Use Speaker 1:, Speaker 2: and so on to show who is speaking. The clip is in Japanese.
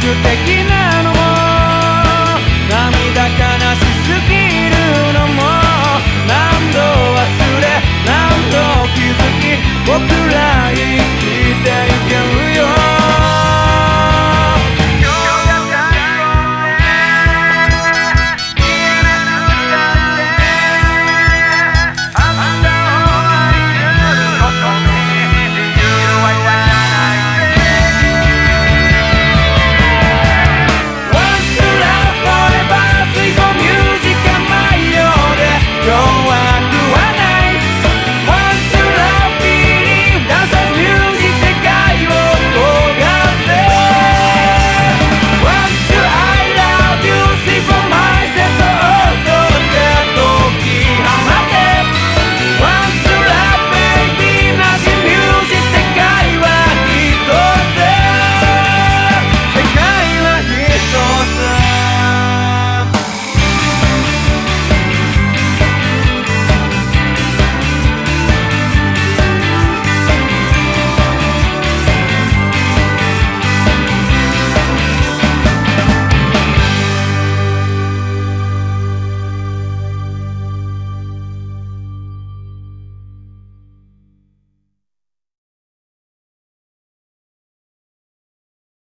Speaker 1: 素敵なのも涙悲しすぎるのも何度